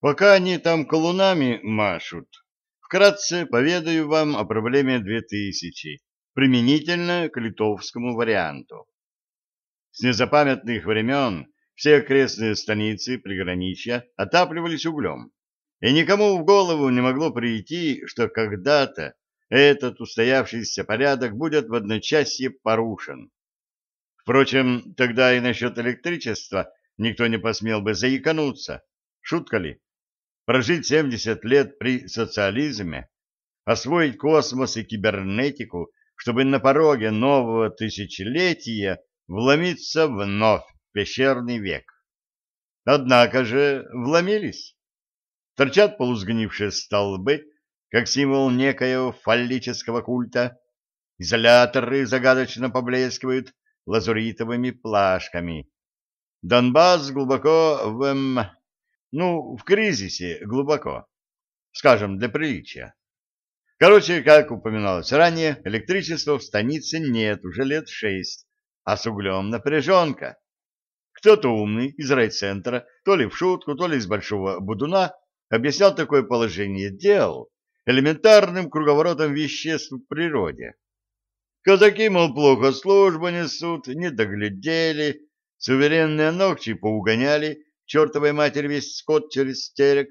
Пока они там колунами машут, вкратце поведаю вам о проблеме 2000, применительно к литовскому варианту. С незапамятных времен все окрестные станицы приграничья отапливались углем, и никому в голову не могло прийти, что когда-то этот устоявшийся порядок будет в одночасье порушен. Впрочем, тогда и насчет электричества никто не посмел бы заикануться. Шутка ли? Прожить 70 лет при социализме, освоить космос и кибернетику, чтобы на пороге нового тысячелетия вломиться вновь в пещерный век. Однако же вломились. Торчат полузгнившие столбы, как символ некоего фаллического культа. Изоляторы загадочно поблескивают лазуритовыми плашками. Донбасс глубоко в... Эм, ну, в кризисе глубоко. Скажем, для приличия. Короче, как упоминалось ранее, электричества в станице нет уже лет шесть, а с углем напряженка. Кто-то умный из райцентра, то ли в шутку, то ли из большого будуна, объяснял такое положение дел элементарным круговоротом веществ в природе. Казаки, мол, плохо службу несут, не доглядели, суверенные ногти поугоняли, чертовой матери весь скот через терек.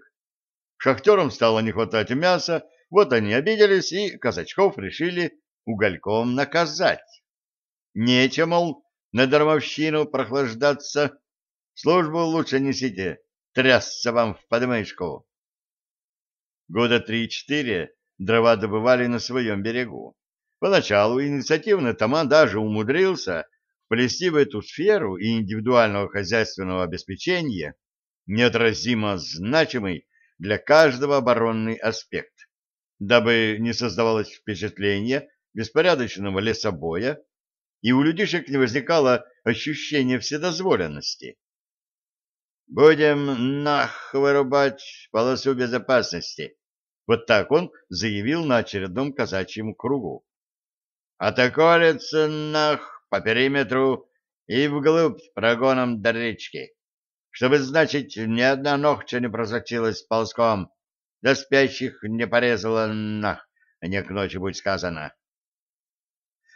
Шахтерам стало не хватать мяса, вот они обиделись, и казачков решили угольком наказать. Нечем, мол, на дармовщину прохлаждаться, службу лучше несите, трясся вам в подмышку. Года три-четыре дрова добывали на своем берегу. Поначалу инициативный Таман даже умудрился вплести в эту сферу и индивидуального хозяйственного обеспечения неотразимо значимый для каждого оборонный аспект, дабы не создавалось впечатление беспорядочного лесобоя и у людишек не возникало ощущения вседозволенности. «Будем нах вырубать полосу безопасности», вот так он заявил на очередном казачьем кругу. «Атаколится нах по периметру и вглубь прогоном до речки, чтобы, значит, ни одна ногча не просочилась ползком, до спящих не порезала нах, не к ночи будь сказано».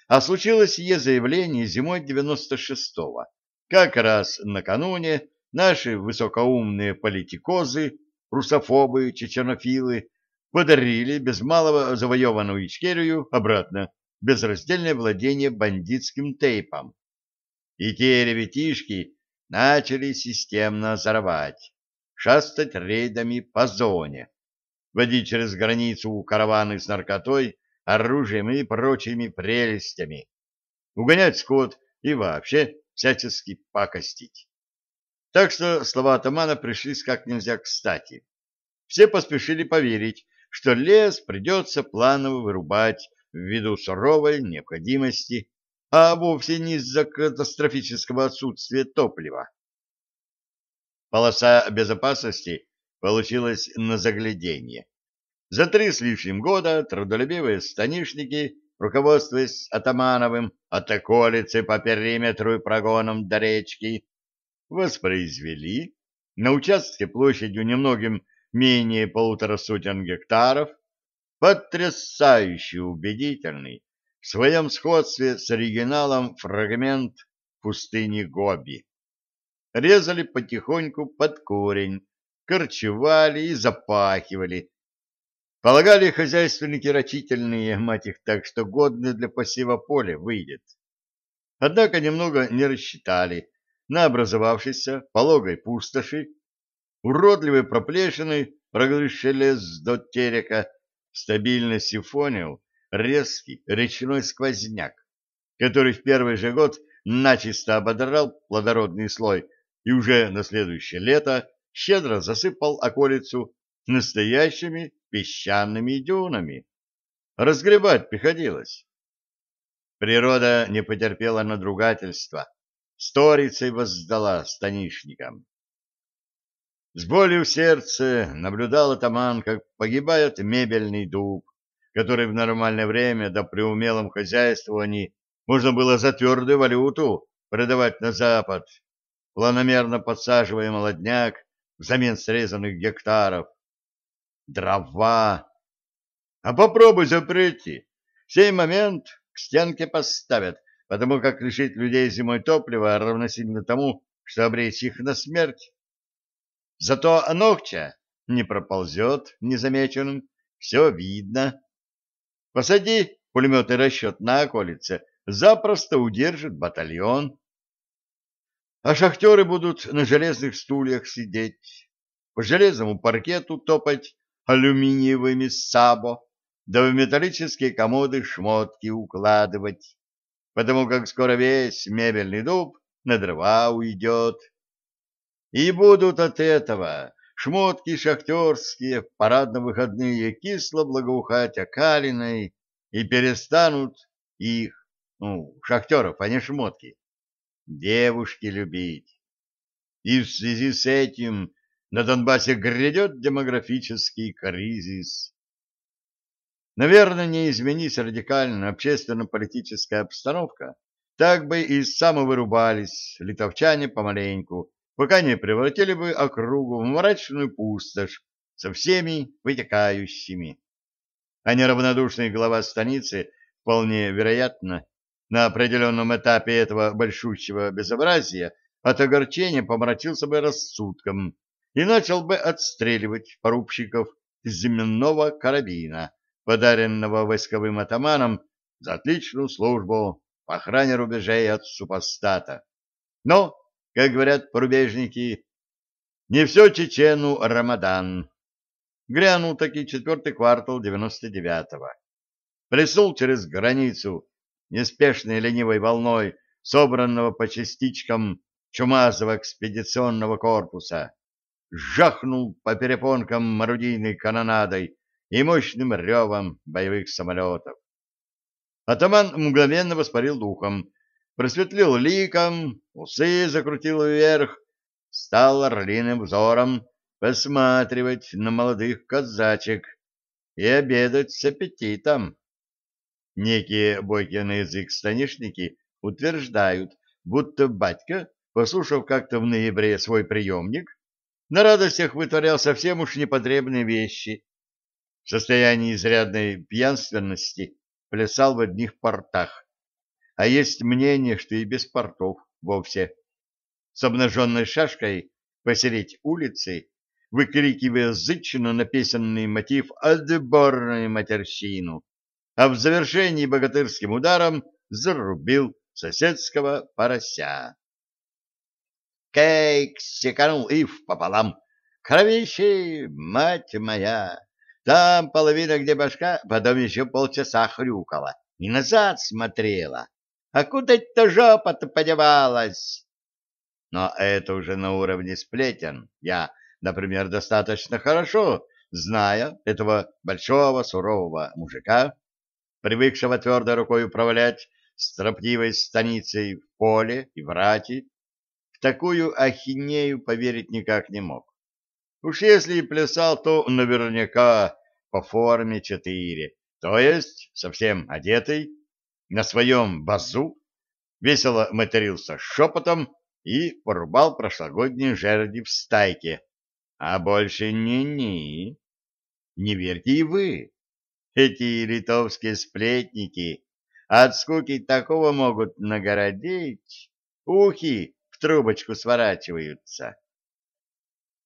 А случилось ее заявление зимой 96-го. Как раз накануне наши высокоумные политикозы, русофобы, чеченофилы подарили без малого завоеванную Ичкерию обратно безраздельное владение бандитским тейпом. И те ребятишки начали системно зарвать, шастать рейдами по зоне, водить через границу караваны с наркотой, оружием и прочими прелестями, угонять скот и вообще всячески пакостить. Так что слова атамана пришлись как нельзя кстати. Все поспешили поверить, что лес придется планово вырубать ввиду суровой необходимости, а вовсе не из-за катастрофического отсутствия топлива. Полоса безопасности получилась на загляденье. За три с лишним года трудолюбивые станишники, руководствуясь Атамановым от околицы по периметру и прогоном до речки, воспроизвели на участке площадью немногим менее полутора сотен гектаров, потрясающе убедительный в своем сходстве с оригиналом фрагмент пустыни Гоби. Резали потихоньку под корень, корчевали и запахивали. Полагали хозяйственники рачительные, мать их так, что годное для посева поле выйдет. Однако немного не рассчитали на образовавшейся пологой пустоши уродливой проплешиной, прогрызший лес до терека, стабильно сифонил резкий речной сквозняк, который в первый же год начисто ободрал плодородный слой и уже на следующее лето щедро засыпал околицу настоящими песчаными дюнами. Разгребать приходилось. Природа не потерпела надругательства, сторицей воздала станишникам. С болью в сердце наблюдал атаман, как погибает мебельный дуб, который в нормальное время, да при умелом хозяйствовании, можно было за твердую валюту продавать на Запад, планомерно подсаживая молодняк взамен срезанных гектаров. Дрова. А попробуй запрети. В сей момент к стенке поставят, потому как лишить людей зимой топлива равносильно тому, что обречь их на смерть. Зато Ногча не проползет незамеченным, все видно. Посади пулеметный расчет на околице, запросто удержит батальон. А шахтеры будут на железных стульях сидеть, по железному паркету топать алюминиевыми сабо, да в металлические комоды шмотки укладывать, потому как скоро весь мебельный дуб на дрова уйдет. И будут от этого шмотки шахтерские парадно-выходные кисло благоухать окалиной и перестанут их, ну, шахтеров, а не шмотки, девушки любить. И в связи с этим на Донбассе грядет демографический кризис. Наверное, не изменись радикально общественно-политическая обстановка, так бы и самовырубались литовчане помаленьку, пока не превратили бы округу в мрачную пустошь со всеми вытекающими. А неравнодушный глава станицы, вполне вероятно, на определенном этапе этого большущего безобразия от огорчения помрачился бы рассудком и начал бы отстреливать порубщиков из земного карабина, подаренного войсковым атаманом за отличную службу по охране рубежей от супостата. Но, как говорят порубежники, не все чечену Рамадан. Грянул таки четвертый квартал девяносто девятого. Плеснул через границу неспешной ленивой волной, собранного по частичкам чумазого экспедиционного корпуса, жахнул по перепонкам орудийной канонадой и мощным ревом боевых самолетов. Атаман мгновенно воспарил духом, просветлил ликом, усы закрутил вверх, стал орлиным взором посматривать на молодых казачек и обедать с аппетитом. Некие бойкие на язык станишники утверждают, будто батька, послушав как-то в ноябре свой приемник, на радостях вытворял совсем уж непотребные вещи. В состоянии изрядной пьянственности плясал в одних портах, а есть мнение, что и без портов вовсе. С обнаженной шашкой посередь улицы, выкрикивая зычно написанный мотив «Отборную матерщину», а в завершении богатырским ударом зарубил соседского порося. Кейк секанул ив пополам. Кровище, мать моя! Там половина, где башка, потом еще полчаса хрюкала и назад смотрела. А куда-то жопа-то подевалась? Но это уже на уровне сплетен. Я, например, достаточно хорошо, зная этого большого сурового мужика, привыкшего твердой рукой управлять строптивой станицей в поле и в в такую ахинею поверить никак не мог. Уж если и плясал, то наверняка по форме четыре, то есть совсем одетый, на своем базу, весело матерился шепотом и порубал прошлогодние жерди в стайке. А больше ни-ни. Не верьте и вы. Эти литовские сплетники от скуки такого могут нагородить, ухи в трубочку сворачиваются.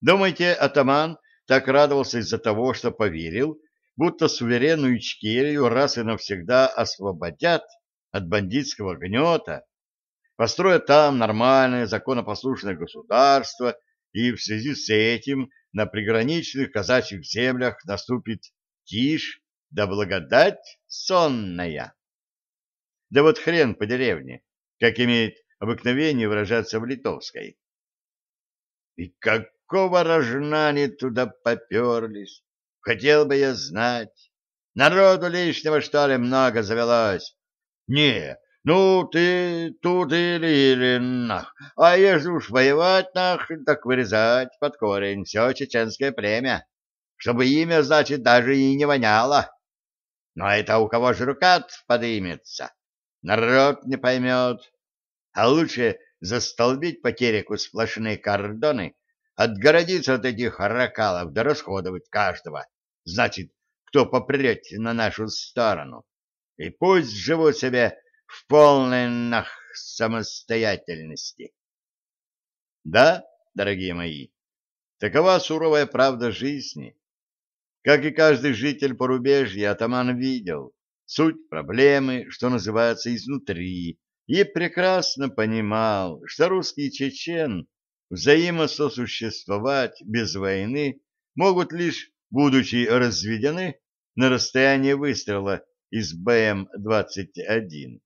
Думаете, атаман так радовался из-за того, что поверил, будто суверенную Ичкерию раз и навсегда освободят от бандитского гнета, построят там нормальное законопослушное государство, и в связи с этим на приграничных казачьих землях наступит тишь да благодать сонная. Да вот хрен по деревне, как имеет обыкновение выражаться в литовской. И какого рожна они туда поперлись? Хотел бы я знать. Народу лишнего, что ли, много завелось? Не, ну ты тут или или нах. А если уж воевать нах, так вырезать под корень все чеченское племя, чтобы имя, значит, даже и не воняло. Но это у кого же рукат подымется? Народ не поймет. А лучше застолбить по тереку сплошные кордоны, отгородиться от этих ракалов да расходовать каждого. Значит, кто попрет на нашу сторону. И пусть живут себе в полной нах самостоятельности. Да, дорогие мои, такова суровая правда жизни. Как и каждый житель порубежья, атаман видел суть проблемы, что называется, изнутри, и прекрасно понимал, что русский чечен взаимососуществовать без войны могут лишь, будучи разведены на расстояние выстрела из БМ-21.